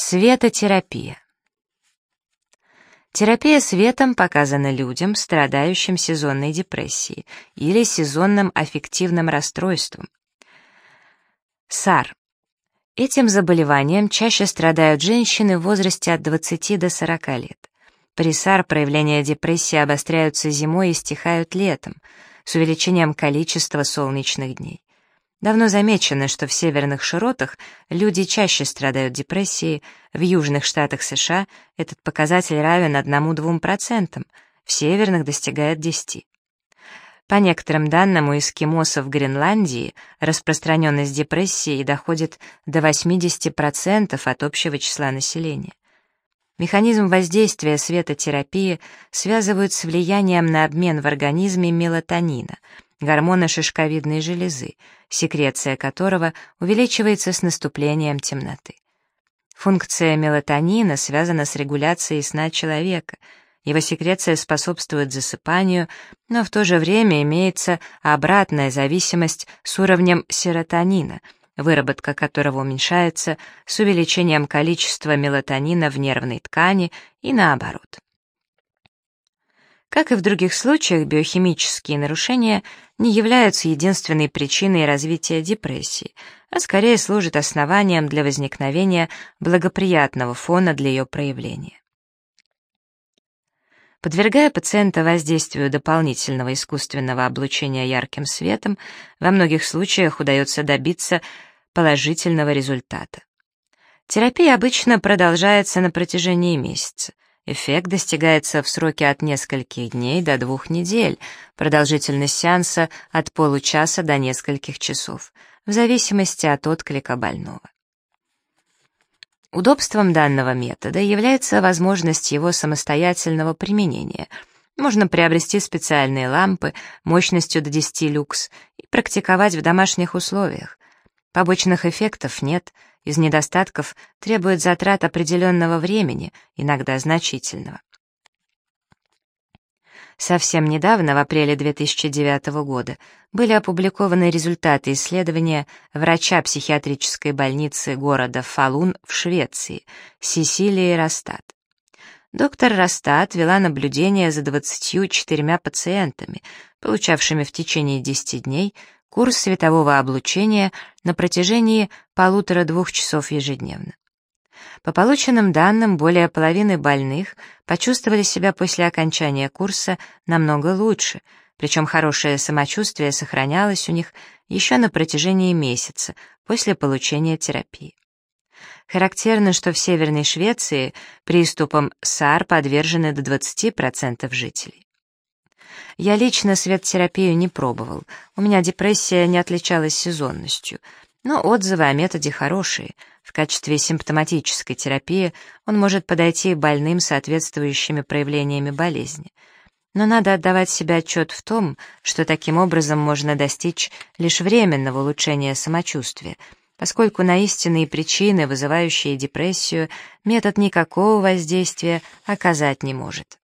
Светотерапия. Терапия светом показана людям, страдающим сезонной депрессией или сезонным аффективным расстройством. САР. Этим заболеванием чаще страдают женщины в возрасте от 20 до 40 лет. При САР проявления депрессии обостряются зимой и стихают летом, с увеличением количества солнечных дней. Давно замечено, что в северных широтах люди чаще страдают депрессией, в южных штатах США этот показатель равен 1-2%, в северных достигает 10%. По некоторым данным, у эскимосов в Гренландии распространенность депрессии доходит до 80% от общего числа населения. Механизм воздействия светотерапии связывают с влиянием на обмен в организме мелатонина — гормона шишковидной железы, секреция которого увеличивается с наступлением темноты. Функция мелатонина связана с регуляцией сна человека. Его секреция способствует засыпанию, но в то же время имеется обратная зависимость с уровнем серотонина, выработка которого уменьшается с увеличением количества мелатонина в нервной ткани и наоборот. Как и в других случаях, биохимические нарушения не являются единственной причиной развития депрессии, а скорее служат основанием для возникновения благоприятного фона для ее проявления. Подвергая пациента воздействию дополнительного искусственного облучения ярким светом, во многих случаях удается добиться положительного результата. Терапия обычно продолжается на протяжении месяца. Эффект достигается в сроке от нескольких дней до двух недель, продолжительность сеанса от получаса до нескольких часов, в зависимости от отклика больного. Удобством данного метода является возможность его самостоятельного применения. Можно приобрести специальные лампы мощностью до 10 люкс и практиковать в домашних условиях. Побочных эффектов нет — из недостатков требует затрат определенного времени, иногда значительного. Совсем недавно, в апреле 2009 года, были опубликованы результаты исследования врача психиатрической больницы города Фалун в Швеции, Сесилии Растат. Доктор Растат вела наблюдение за 24 пациентами, получавшими в течение 10 дней курс светового облучения на протяжении полутора-двух часов ежедневно. По полученным данным, более половины больных почувствовали себя после окончания курса намного лучше, причем хорошее самочувствие сохранялось у них еще на протяжении месяца после получения терапии. Характерно, что в Северной Швеции приступам САР подвержены до 20% жителей. Я лично светотерапию не пробовал, у меня депрессия не отличалась сезонностью, но отзывы о методе хорошие. В качестве симптоматической терапии он может подойти больным соответствующими проявлениями болезни. Но надо отдавать себе отчет в том, что таким образом можно достичь лишь временного улучшения самочувствия, поскольку на истинные причины, вызывающие депрессию, метод никакого воздействия оказать не может.